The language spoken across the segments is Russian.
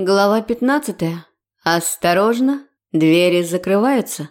Глава 15. Осторожно, двери закрываются.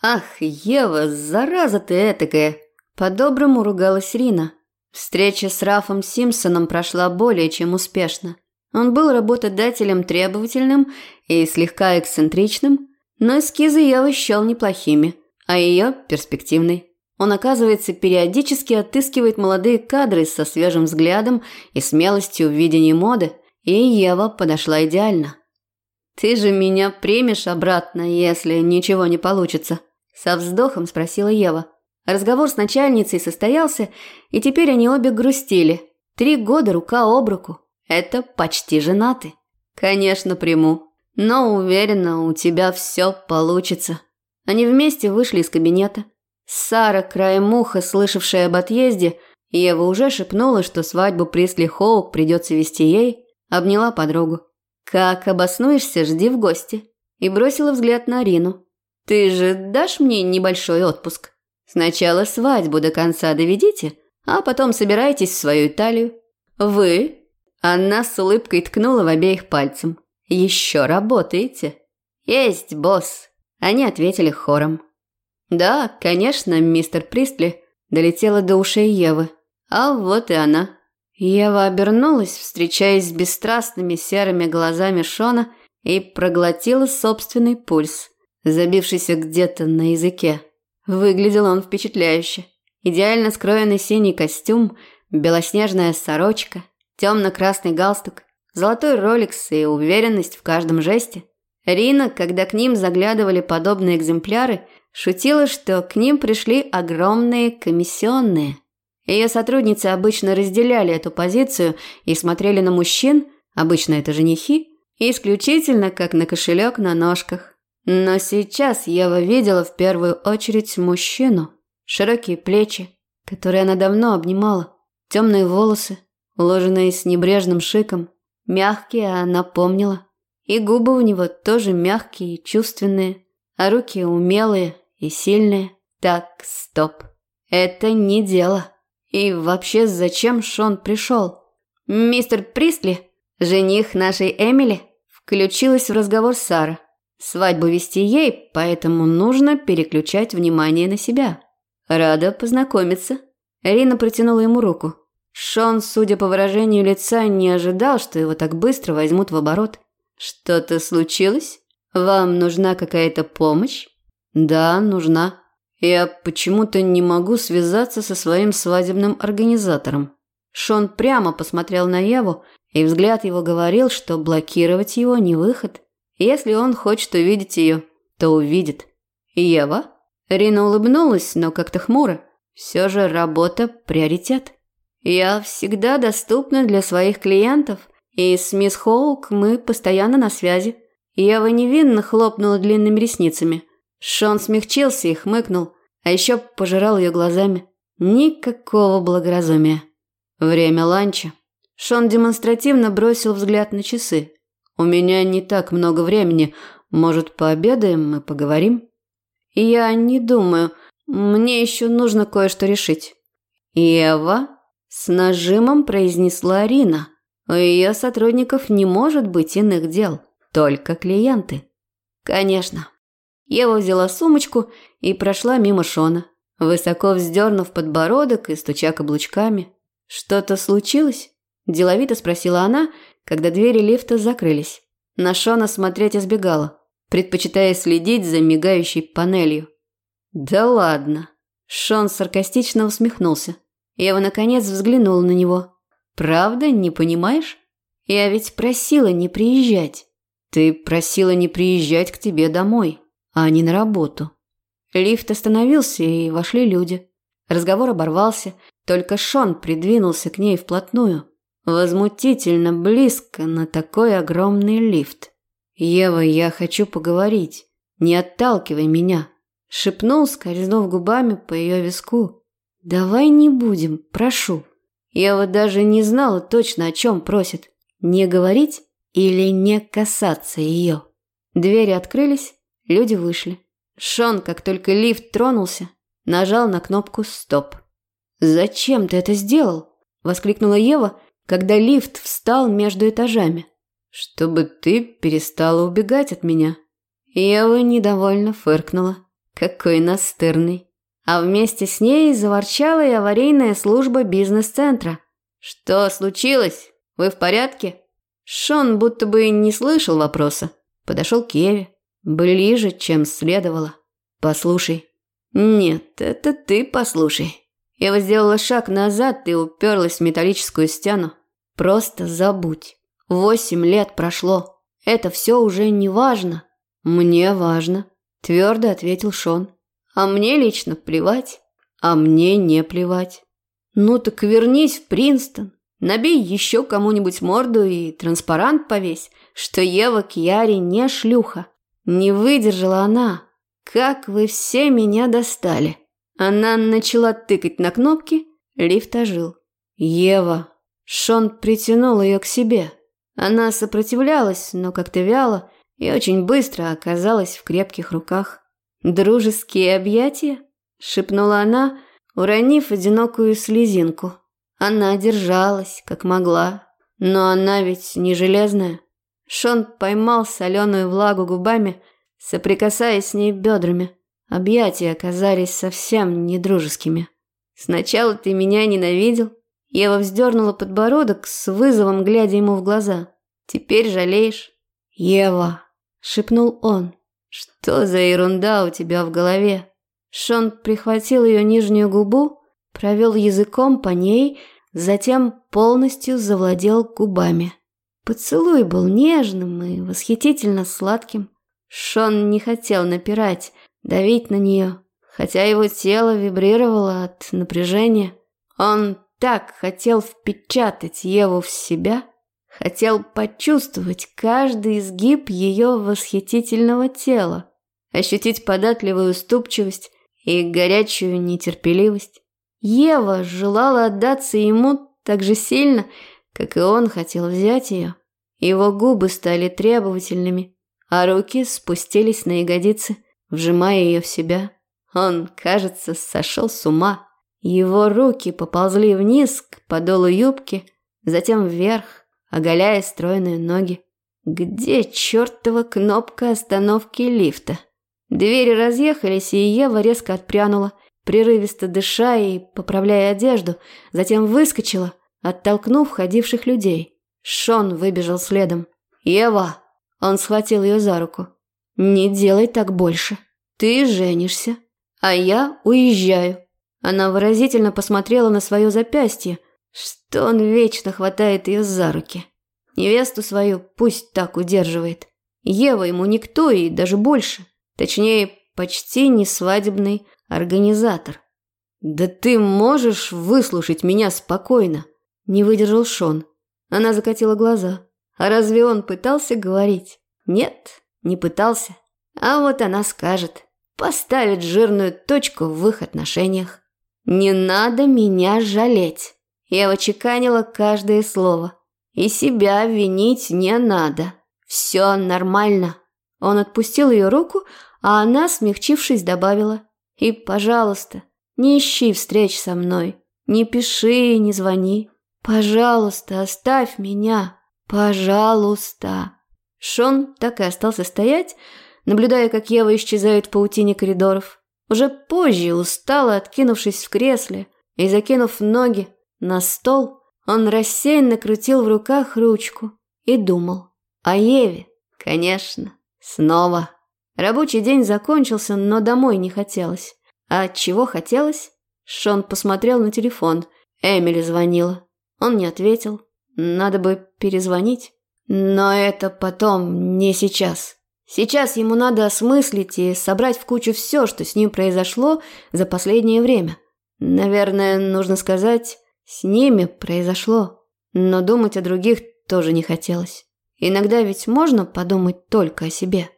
Ах, Ева, зараза ты этакая. По-доброму ругалась Рина. Встреча с Рафом Симпсоном прошла более чем успешно. Он был работодателем требовательным и слегка эксцентричным, но эскизы Евы счел неплохими, а ее – перспективной. Он, оказывается, периодически отыскивает молодые кадры со свежим взглядом и смелостью в видении моды – и Ева подошла идеально. «Ты же меня примешь обратно, если ничего не получится?» Со вздохом спросила Ева. Разговор с начальницей состоялся, и теперь они обе грустили. Три года рука об руку. Это почти женаты. «Конечно, приму. Но уверена, у тебя все получится». Они вместе вышли из кабинета. Сара, краем уха, слышавшая об отъезде, Ева уже шепнула, что свадьбу Присли Хоук придется вести ей, обняла подругу. «Как обоснуешься, жди в гости». И бросила взгляд на Арину. «Ты же дашь мне небольшой отпуск? Сначала свадьбу до конца доведите, а потом собирайтесь в свою Италию». «Вы?» Она с улыбкой ткнула в обеих пальцем. «Еще работаете?» «Есть, босс», – они ответили хором. «Да, конечно, мистер Пристли», – долетела до ушей Евы. «А вот и она». Ева обернулась, встречаясь с бесстрастными серыми глазами Шона, и проглотила собственный пульс, забившийся где-то на языке. Выглядел он впечатляюще. Идеально скроенный синий костюм, белоснежная сорочка, темно-красный галстук, золотой роликс и уверенность в каждом жесте. Рина, когда к ним заглядывали подобные экземпляры, шутила, что к ним пришли огромные комиссионные – ее сотрудницы обычно разделяли эту позицию и смотрели на мужчин, обычно это женихи, исключительно как на кошелек на ножках. Но сейчас Ева видела в первую очередь мужчину. Широкие плечи, которые она давно обнимала, темные волосы, уложенные с небрежным шиком, мягкие она помнила. И губы у него тоже мягкие и чувственные, а руки умелые и сильные. Так, стоп. Это не дело. И вообще, зачем Шон пришел? Мистер Присли, жених нашей Эмили, включилась в разговор Сара. Свадьбу вести ей, поэтому нужно переключать внимание на себя. Рада познакомиться. Рина протянула ему руку. Шон, судя по выражению лица, не ожидал, что его так быстро возьмут в оборот. Что-то случилось? Вам нужна какая-то помощь? Да, нужна. Я почему-то не могу связаться со своим свадебным организатором. Шон прямо посмотрел на Еву, и взгляд его говорил, что блокировать его не выход. Если он хочет увидеть ее, то увидит. Ева? Рина улыбнулась, но как-то хмуро. Все же работа – приоритет. Я всегда доступна для своих клиентов, и с мисс Хоук мы постоянно на связи. Ева невинно хлопнула длинными ресницами – Шон смягчился и хмыкнул, а еще пожирал ее глазами. Никакого благоразумия. Время ланча. Шон демонстративно бросил взгляд на часы. «У меня не так много времени. Может, пообедаем и поговорим?» «Я не думаю. Мне еще нужно кое-что решить». «Ева?» – с нажимом произнесла Рина. «У ее сотрудников не может быть иных дел, только клиенты». «Конечно». Ева взяла сумочку и прошла мимо Шона, высоко вздернув подбородок и стуча каблучками. «Что-то случилось?» – деловито спросила она, когда двери лифта закрылись. На Шона смотреть избегала, предпочитая следить за мигающей панелью. «Да ладно!» Шон саркастично усмехнулся. Ева, наконец, взглянула на него. «Правда, не понимаешь? Я ведь просила не приезжать. Ты просила не приезжать к тебе домой а не на работу. Лифт остановился, и вошли люди. Разговор оборвался, только Шон придвинулся к ней вплотную. Возмутительно близко на такой огромный лифт. «Ева, я хочу поговорить. Не отталкивай меня», – шепнул, скользнув губами по ее виску. «Давай не будем, прошу». Ева даже не знала точно, о чем просит. Не говорить или не касаться ее. Двери открылись, Люди вышли. Шон, как только лифт тронулся, нажал на кнопку «Стоп». «Зачем ты это сделал?» – воскликнула Ева, когда лифт встал между этажами. чтобы ты перестала убегать от меня». Ева недовольно фыркнула. Какой настырный. А вместе с ней заворчала и аварийная служба бизнес-центра. «Что случилось? Вы в порядке?» Шон будто бы не слышал вопроса. Подошел к Еве. Ближе, чем следовало. «Послушай». «Нет, это ты послушай». Ева сделала шаг назад и уперлась в металлическую стену. «Просто забудь. Восемь лет прошло. Это все уже не важно». «Мне важно», – твердо ответил Шон. «А мне лично плевать. А мне не плевать». «Ну так вернись в Принстон. Набей еще кому-нибудь морду и транспарант повесь, что Ева Кьяри не шлюха. Не выдержала она. Как вы все меня достали. Она начала тыкать на кнопки, лифт ожил. Ева. Шон притянул ее к себе. Она сопротивлялась, но как-то вяло и очень быстро оказалась в крепких руках. «Дружеские объятия?» – шепнула она, уронив одинокую слезинку. Она держалась, как могла, но она ведь не железная. Шон поймал соленую влагу губами, соприкасаясь с ней бедрами. Объятия оказались совсем недружескими. «Сначала ты меня ненавидел?» Ева вздернула подбородок с вызовом, глядя ему в глаза. «Теперь жалеешь?» «Ева!» – шепнул он. «Что за ерунда у тебя в голове?» Шон прихватил ее нижнюю губу, провел языком по ней, затем полностью завладел губами. Поцелуй был нежным и восхитительно сладким. Шон не хотел напирать, давить на нее, хотя его тело вибрировало от напряжения. Он так хотел впечатать Еву в себя, хотел почувствовать каждый изгиб ее восхитительного тела, ощутить податливую уступчивость и горячую нетерпеливость. Ева желала отдаться ему так же сильно, как и он хотел взять ее. Его губы стали требовательными, а руки спустились на ягодицы, вжимая ее в себя. Он, кажется, сошел с ума. Его руки поползли вниз к подолу юбки, затем вверх, оголяя стройные ноги. Где чертова кнопка остановки лифта? Двери разъехались, и Ева резко отпрянула, прерывисто дыша и поправляя одежду, затем выскочила, оттолкнув ходивших людей. Шон выбежал следом. «Ева!» Он схватил ее за руку. «Не делай так больше. Ты женишься, а я уезжаю». Она выразительно посмотрела на свое запястье, что он вечно хватает ее за руки. Невесту свою пусть так удерживает. Ева ему никто и даже больше. Точнее, почти не свадебный организатор. «Да ты можешь выслушать меня спокойно?» Не выдержал Шон. Она закатила глаза. А разве он пытался говорить? Нет, не пытался. А вот она скажет. Поставит жирную точку в их отношениях. «Не надо меня жалеть». Я вычеканила каждое слово. И себя винить не надо. Все нормально. Он отпустил ее руку, а она, смягчившись, добавила. «И, пожалуйста, не ищи встреч со мной. Не пиши, не звони. Пожалуйста, оставь меня. «Пожалуйста». Шон так и остался стоять, наблюдая, как Ева исчезает в паутине коридоров. Уже позже, устало откинувшись в кресле и закинув ноги на стол, он рассеянно крутил в руках ручку и думал. О Еве, конечно, снова. Рабочий день закончился, но домой не хотелось. А чего хотелось? Шон посмотрел на телефон. Эмили звонила. Он не ответил. Надо бы перезвонить. Но это потом, не сейчас. Сейчас ему надо осмыслить и собрать в кучу все, что с ним произошло за последнее время. Наверное, нужно сказать, с ними произошло. Но думать о других тоже не хотелось. Иногда ведь можно подумать только о себе.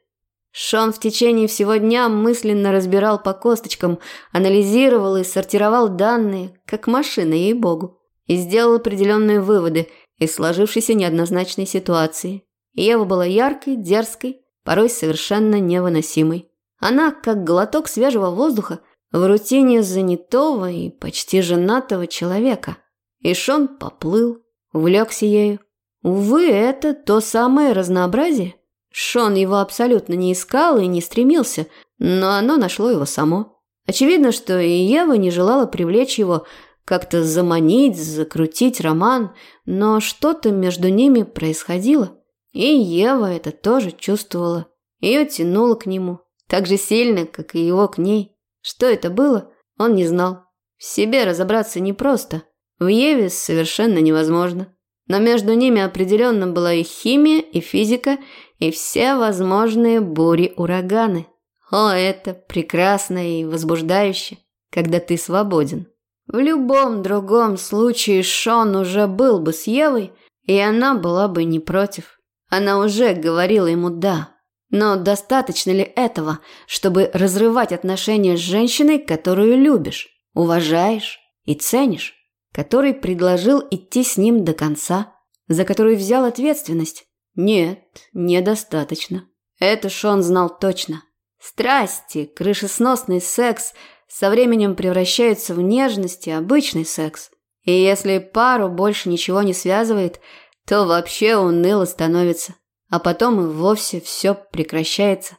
Шон в течение всего дня мысленно разбирал по косточкам, анализировал и сортировал данные, как машина, ей-богу, и сделал определенные выводы – из сложившейся неоднозначной ситуации. Ева была яркой, дерзкой, порой совершенно невыносимой. Она, как глоток свежего воздуха, в рутине занятого и почти женатого человека. И Шон поплыл, увлекся ею. Увы, это то самое разнообразие. Шон его абсолютно не искал и не стремился, но оно нашло его само. Очевидно, что и Ева не желала привлечь его, как-то заманить, закрутить роман, но что-то между ними происходило. И Ева это тоже чувствовала. Ее тянуло к нему, так же сильно, как и его к ней. Что это было, он не знал. В себе разобраться непросто, в Еве совершенно невозможно. Но между ними определенно была и химия, и физика, и все возможные бури-ураганы. О, это прекрасно и возбуждающе, когда ты свободен. В любом другом случае Шон уже был бы с Евой, и она была бы не против. Она уже говорила ему «да». Но достаточно ли этого, чтобы разрывать отношения с женщиной, которую любишь, уважаешь и ценишь, который предложил идти с ним до конца, за который взял ответственность? Нет, недостаточно. Это Шон знал точно. Страсти, крышесносный секс со временем превращаются в нежность и обычный секс. И если пару больше ничего не связывает, то вообще уныло становится. А потом и вовсе все прекращается.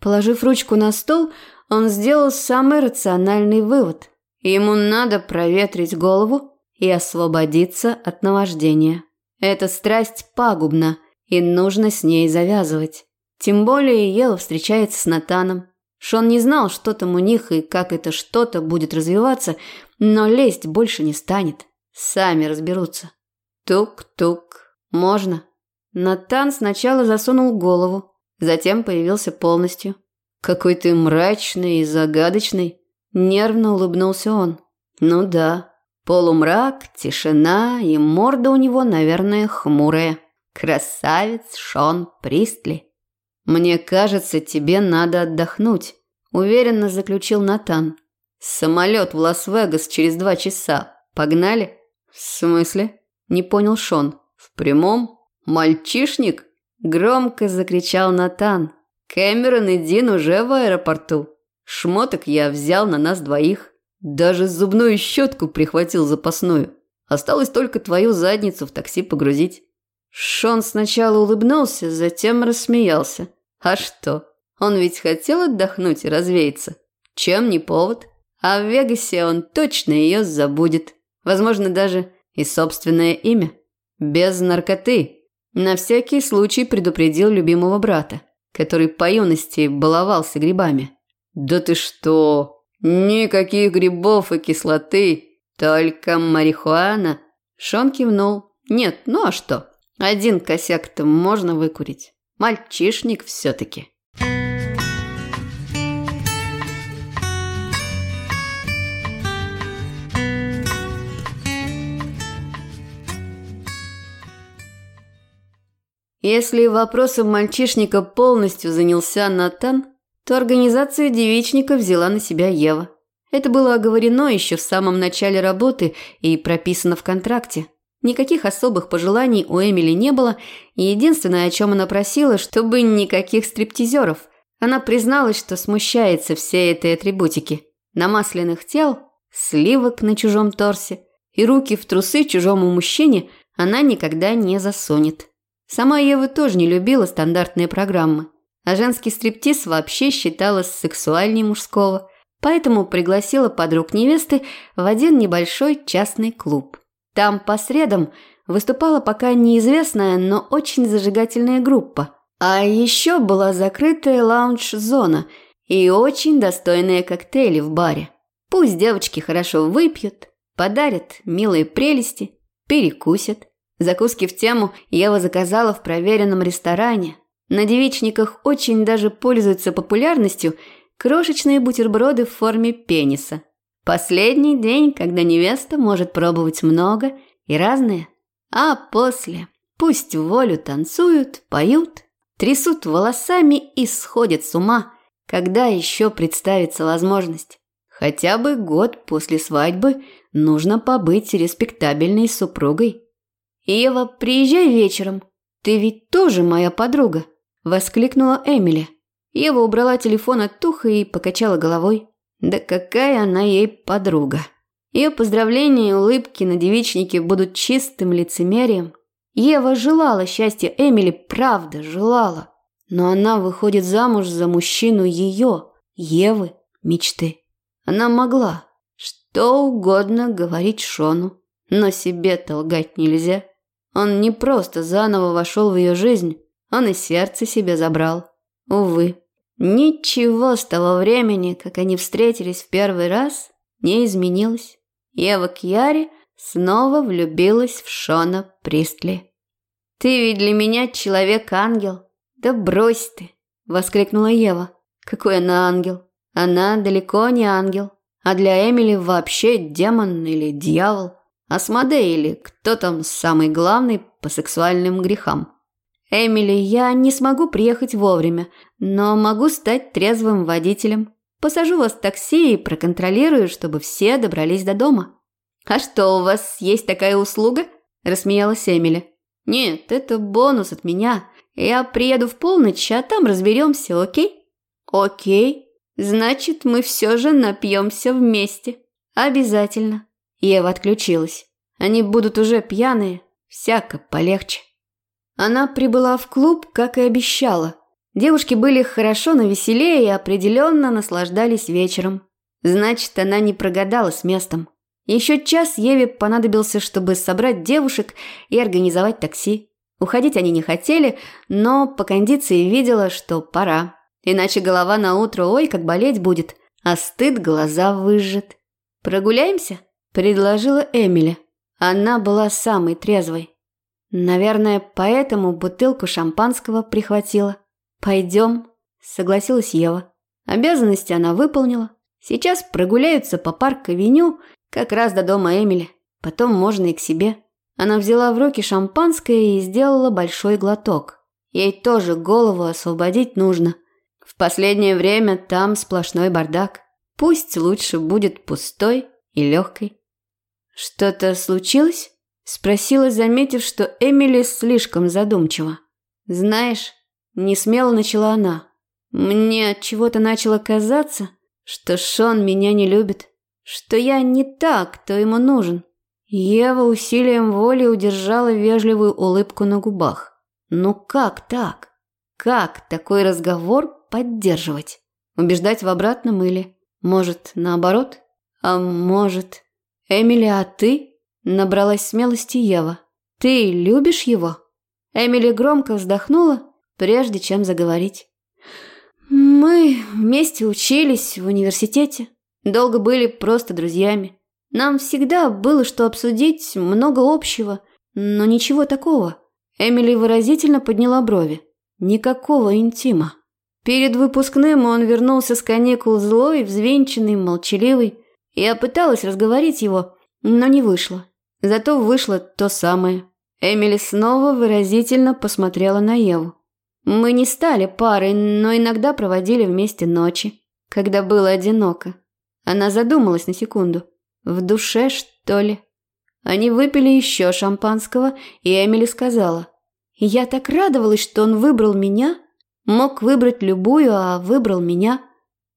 Положив ручку на стол, он сделал самый рациональный вывод. Ему надо проветрить голову и освободиться от наваждения. Эта страсть пагубна, и нужно с ней завязывать. Тем более Ева встречается с Натаном. Шон не знал, что там у них и как это что-то будет развиваться, но лезть больше не станет. Сами разберутся. Тук-тук. Можно. Натан сначала засунул голову, затем появился полностью. Какой ты мрачный и загадочный. Нервно улыбнулся он. Ну да, полумрак, тишина и морда у него, наверное, хмурая. Красавец Шон Пристли. «Мне кажется, тебе надо отдохнуть», – уверенно заключил Натан. «Самолет в Лас-Вегас через два часа. Погнали?» «В смысле?» – не понял Шон. «В прямом? Мальчишник?» – громко закричал Натан. «Кэмерон и Дин уже в аэропорту. Шмоток я взял на нас двоих. Даже зубную щетку прихватил запасную. Осталось только твою задницу в такси погрузить». Шон сначала улыбнулся, затем рассмеялся. А что? Он ведь хотел отдохнуть и развеяться. Чем не повод? А в Вегасе он точно ее забудет. Возможно, даже и собственное имя. Без наркоты. На всякий случай предупредил любимого брата, который по юности баловался грибами. «Да ты что? Никаких грибов и кислоты, только марихуана!» Шон кивнул. «Нет, ну а что? Один косяк-то можно выкурить. Мальчишник все-таки. Если вопросом мальчишника полностью занялся Натан, то организацию девичника взяла на себя Ева. Это было оговорено еще в самом начале работы и прописано в контракте. Никаких особых пожеланий у Эмили не было, и единственное, о чем она просила, чтобы никаких стриптизеров. Она призналась, что смущается всей этой атрибутики. Намасленных тел, сливок на чужом торсе и руки в трусы чужому мужчине она никогда не засунет. Сама Ева тоже не любила стандартные программы, а женский стриптиз вообще считалась сексуальней мужского, поэтому пригласила подруг невесты в один небольшой частный клуб. Там по средам выступала пока неизвестная, но очень зажигательная группа. А еще была закрытая лаунж-зона и очень достойные коктейли в баре. Пусть девочки хорошо выпьют, подарят милые прелести, перекусят. Закуски в тему Ева заказала в проверенном ресторане. На девичниках очень даже пользуются популярностью крошечные бутерброды в форме пениса – Последний день, когда невеста может пробовать много и разное. А после пусть волю танцуют, поют, трясут волосами и сходят с ума, когда еще представится возможность. Хотя бы год после свадьбы нужно побыть респектабельной супругой. «Ева, приезжай вечером. Ты ведь тоже моя подруга», – воскликнула Эмили. Ева убрала телефон от туха и покачала головой. Да какая она ей подруга. Ее поздравления и улыбки на девичнике будут чистым лицемерием. Ева желала счастья Эмили, правда, желала. Но она выходит замуж за мужчину ее, Евы, мечты. Она могла что угодно говорить Шону, но себе-то лгать нельзя. Он не просто заново вошел в ее жизнь, он и сердце себе забрал. Увы, ничего с того времени, как они встретились в первый раз, не изменилось. Ева Кьяри снова влюбилась в Шона Пристли. «Ты ведь для меня человек-ангел. Да брось ты!» – воскликнула Ева. «Какой она ангел? Она далеко не ангел. А для Эмили вообще демон или дьявол. Асмодей или кто там самый главный по сексуальным грехам. Эмили, я не смогу приехать вовремя, но могу стать трезвым водителем. Посажу вас в такси и проконтролирую, чтобы все добрались до дома. А что, у вас есть такая услуга? Рассмеялась Эмили. Нет, это бонус от меня. Я приеду в полночь, а там разберемся, окей? Окей. Значит, мы все же напьемся вместе. Обязательно. Ева отключилась. Они будут уже пьяные, всяко полегче. Она прибыла в клуб, как и обещала. Девушки были хорошо навеселее и определенно наслаждались вечером. Значит, она не прогадала с местом. Еще час Еве понадобился, чтобы собрать девушек и организовать такси. Уходить они не хотели, но по кондиции видела, что пора. Иначе голова на утро ой как болеть будет, а стыд глаза выжжет. «Прогуляемся?» – предложила Эмили. Она была самой трезвой. Наверное, поэтому бутылку шампанского прихватила. «Пойдем», – согласилась Ева. Обязанности она выполнила. Сейчас прогуляются по парк-авеню, как раз до дома Эмили. Потом можно и к себе. Она взяла в руки шампанское и сделала большой глоток. Ей тоже голову освободить нужно – в последнее время там сплошной бардак. Пусть лучше будет пустой и легкой. «Что-то случилось?» – спросила, заметив, что Эмили слишком задумчива. «Знаешь, не смело начала она. Мне от чего-то начало казаться, что Шон меня не любит, что я не так, кто ему нужен». Ева усилием воли удержала вежливую улыбку на губах. «Ну как так? Как такой разговор поддерживать. Убеждать в обратном или, может, наоборот? А может... Эмили, а ты? Набралась смелости Ева. Ты любишь его? Эмили громко вздохнула, прежде чем заговорить. Мы вместе учились в университете. Долго были просто друзьями. Нам всегда было что обсудить, много общего, но ничего такого. Эмили выразительно подняла брови. Никакого интима. Перед выпускным он вернулся с каникул злой, взвинченный, молчаливый. Я пыталась разговорить его, но не вышло. Зато вышло то самое. Эмили снова выразительно посмотрела на Еву. Мы не стали парой, но иногда проводили вместе ночи, когда было одиноко. Она задумалась на секунду. В душе, что ли? Они выпили еще шампанского, и Эмили сказала. «Я так радовалась, что он выбрал меня, Мог выбрать любую, а выбрал меня.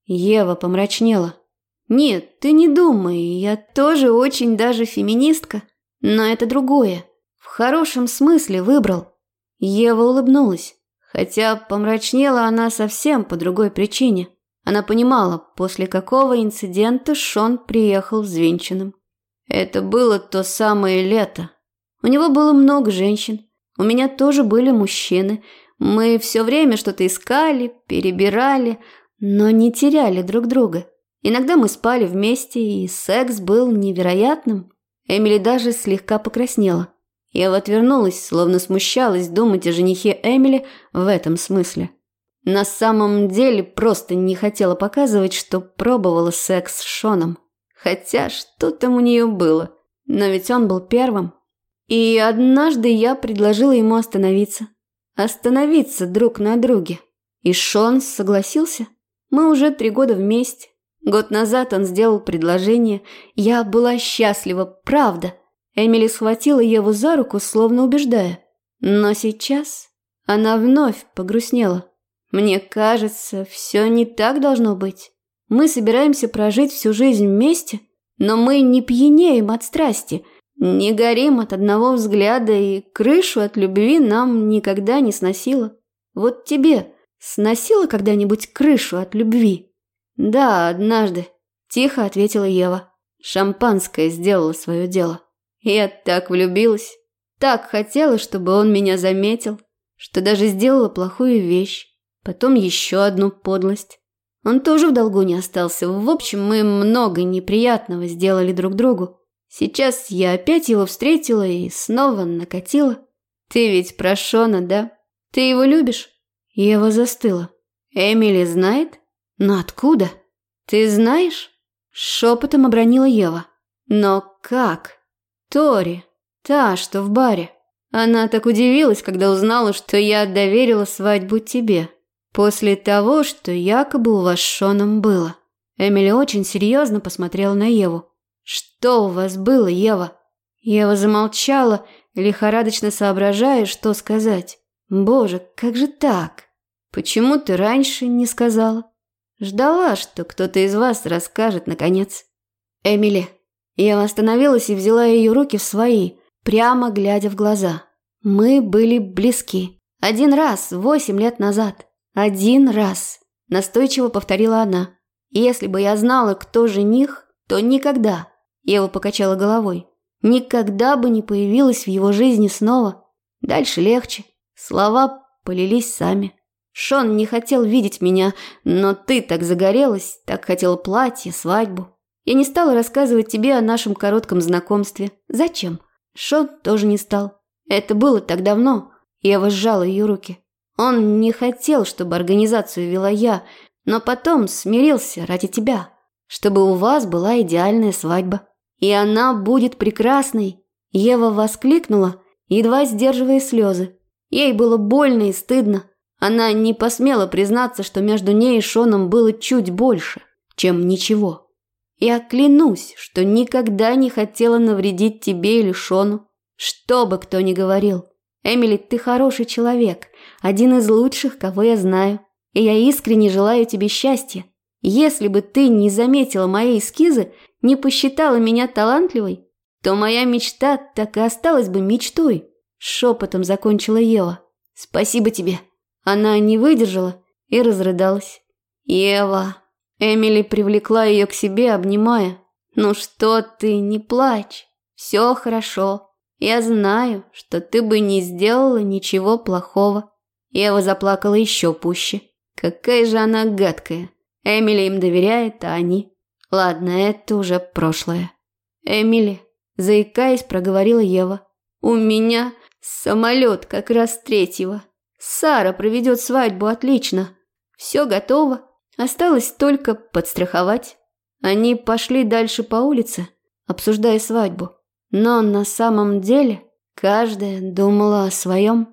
Ева помрачнела. Нет, ты не думай, я тоже очень даже феминистка. Но это другое. В хорошем смысле выбрал. Ева улыбнулась. Хотя помрачнела она совсем по другой причине. Она понимала, после какого инцидента Шон приехал взвинченным. Это было то самое лето. У него было много женщин. У меня тоже были мужчины – мы все время что-то искали, перебирали, но не теряли друг друга. Иногда мы спали вместе, и секс был невероятным. Эмили даже слегка покраснела. Я отвернулась, словно смущалась думать о женихе Эмили в этом смысле. На самом деле просто не хотела показывать, что пробовала секс с Шоном. Хотя что там у нее было? Но ведь он был первым. И однажды я предложила ему остановиться остановиться друг на друге. И Шон согласился. Мы уже три года вместе. Год назад он сделал предложение. Я была счастлива, правда. Эмили схватила Еву за руку, словно убеждая. Но сейчас она вновь погрустнела. Мне кажется, все не так должно быть. Мы собираемся прожить всю жизнь вместе, но мы не пьянеем от страсти, Не горим от одного взгляда, и крышу от любви нам никогда не сносило. Вот тебе сносило когда-нибудь крышу от любви? Да, однажды, тихо ответила Ева. Шампанское сделало свое дело. Я так влюбилась, так хотела, чтобы он меня заметил, что даже сделала плохую вещь, потом еще одну подлость. Он тоже в долгу не остался. В общем, мы много неприятного сделали друг другу. Сейчас я опять его встретила и снова накатила. Ты ведь про Шона, да? Ты его любишь? Ева застыла. Эмили знает? Но откуда? Ты знаешь? Шепотом обронила Ева. Но как? Тори, та, что в баре. Она так удивилась, когда узнала, что я доверила свадьбу тебе. После того, что якобы у вас с Шоном было. Эмили очень серьезно посмотрела на Еву. «Что у вас было, Ева?» Ева замолчала, лихорадочно соображая, что сказать. «Боже, как же так? Почему ты раньше не сказала?» Ждала, что кто-то из вас расскажет, наконец. «Эмили». Ева остановилась и взяла ее руки в свои, прямо глядя в глаза. «Мы были близки. Один раз, восемь лет назад. Один раз», – настойчиво повторила она. «Если бы я знала, кто жених, то никогда, Ева покачала головой. Никогда бы не появилась в его жизни снова. Дальше легче. Слова полились сами. Шон не хотел видеть меня, но ты так загорелась, так хотела платье, свадьбу. Я не стала рассказывать тебе о нашем коротком знакомстве. Зачем? Шон тоже не стал. Это было так давно. Ева сжала ее руки. Он не хотел, чтобы организацию вела я, но потом смирился ради тебя, чтобы у вас была идеальная свадьба. И она будет прекрасной!» Ева воскликнула, едва сдерживая слезы. Ей было больно и стыдно. Она не посмела признаться, что между ней и Шоном было чуть больше, чем ничего. Я клянусь, что никогда не хотела навредить тебе или Шону. Что бы кто ни говорил. Эмили, ты хороший человек, один из лучших, кого я знаю. И я искренне желаю тебе счастья. Если бы ты не заметила мои эскизы, не посчитала меня талантливой, то моя мечта так и осталась бы мечтой. Шепотом закончила Ева. Спасибо тебе. Она не выдержала и разрыдалась. Ева. Эмили привлекла ее к себе, обнимая. Ну что ты, не плачь. Все хорошо. Я знаю, что ты бы не сделала ничего плохого. Ева заплакала еще пуще. Какая же она гадкая. Эмили им доверяет, а они... Ладно, это уже прошлое. Эмили, заикаясь, проговорила Ева. У меня самолет как раз третьего. Сара проведет свадьбу отлично. Все готово. Осталось только подстраховать. Они пошли дальше по улице, обсуждая свадьбу. Но на самом деле каждая думала о своем.